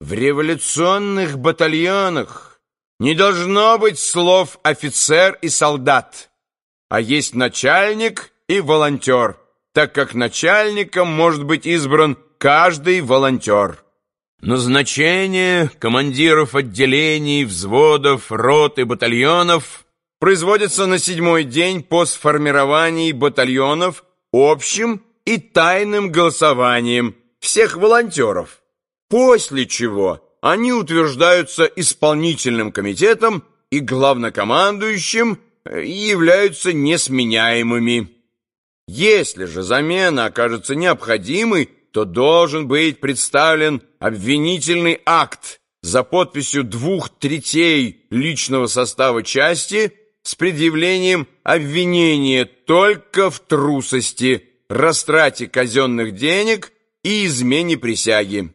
В революционных батальонах не должно быть слов «офицер» и «солдат», а есть начальник и волонтер, так как начальником может быть избран каждый волонтер. Назначение командиров отделений, взводов, рот и батальонов производится на седьмой день по сформировании батальонов общим и тайным голосованием всех волонтеров, после чего они утверждаются исполнительным комитетом и главнокомандующим э, и являются несменяемыми. Если же замена окажется необходимой, то должен быть представлен обвинительный акт за подписью двух третей личного состава части с предъявлением обвинения только в трусости, растрате казенных денег и измене присяги.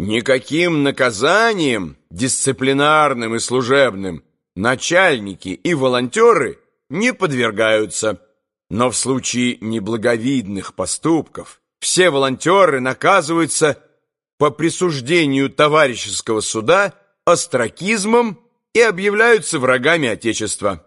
Никаким наказанием, дисциплинарным и служебным, начальники и волонтеры не подвергаются, но в случае неблаговидных поступков все волонтеры наказываются по присуждению товарищеского суда остракизмом и объявляются врагами Отечества.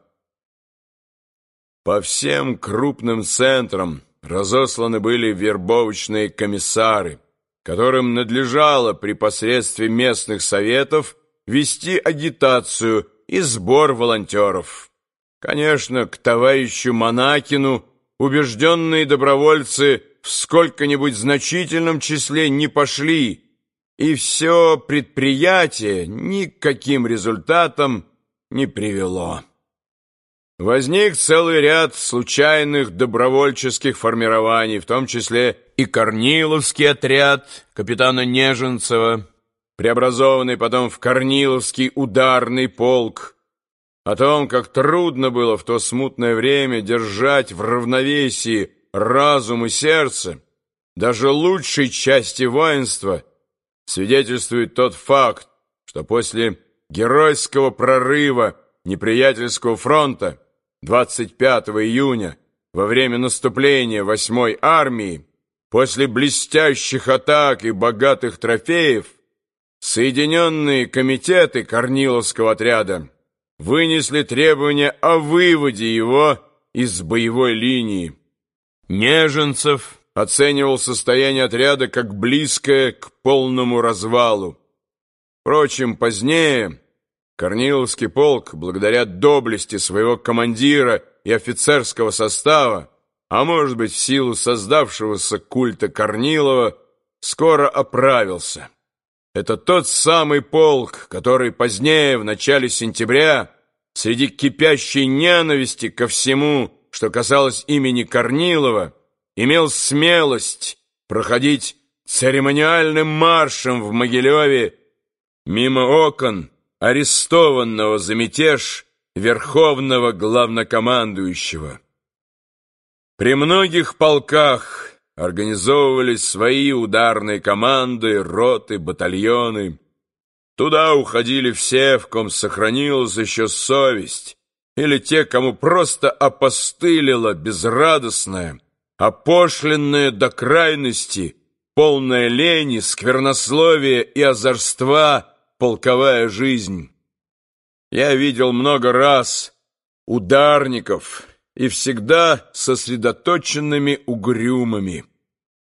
По всем крупным центрам разосланы были вербовочные комиссары, которым надлежало при посредстве местных советов вести агитацию и сбор волонтеров. Конечно, к товарищу Монакину убежденные добровольцы в сколько-нибудь значительном числе не пошли, и все предприятие никаким результатом не привело. Возник целый ряд случайных добровольческих формирований, в том числе и Корниловский отряд капитана Неженцева, преобразованный потом в Корниловский ударный полк. О том, как трудно было в то смутное время держать в равновесии разум и сердце, даже лучшей части воинства, свидетельствует тот факт, что после геройского прорыва неприятельского фронта 25 июня во время наступления 8-й армии, после блестящих атак и богатых трофеев, Соединенные комитеты Корниловского отряда вынесли требование о выводе его из боевой линии. Неженцев оценивал состояние отряда как близкое к полному развалу. Впрочем, позднее Корниловский полк, благодаря доблести своего командира и офицерского состава, а может быть в силу создавшегося культа Корнилова, скоро оправился. Это тот самый полк, который позднее, в начале сентября, среди кипящей ненависти ко всему, что касалось имени Корнилова, имел смелость проходить церемониальным маршем в Могилеве мимо окон, арестованного за мятеж верховного главнокомандующего. При многих полках организовывались свои ударные команды, роты, батальоны. Туда уходили все, в ком сохранилась еще совесть, или те, кому просто опостылила безрадостная, опошленная до крайности, полная лени, сквернословия и озорства полковая жизнь. Я видел много раз ударников и всегда сосредоточенными угрюмыми.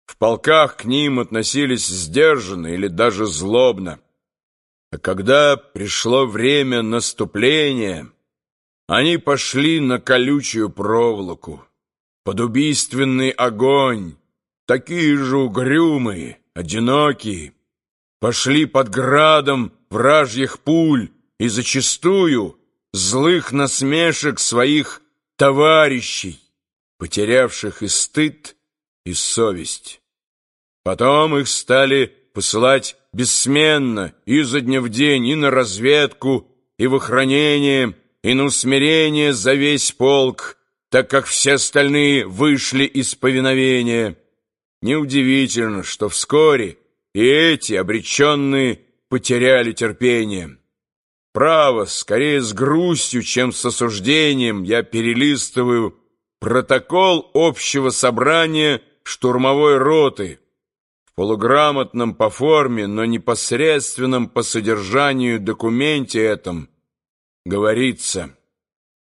В полках к ним относились сдержанно или даже злобно. А когда пришло время наступления, они пошли на колючую проволоку, под убийственный огонь, такие же угрюмые, одинокие, пошли под градом вражьих пуль и зачастую злых насмешек своих товарищей, потерявших и стыд, и совесть. Потом их стали посылать бессменно изо дня в день и на разведку, и в охранение, и на усмирение за весь полк, так как все остальные вышли из повиновения. Неудивительно, что вскоре и эти обреченные потеряли терпение. Право, скорее с грустью, чем с осуждением, я перелистываю протокол общего собрания штурмовой роты, полуграмотном по форме, но непосредственном по содержанию документе этом говорится –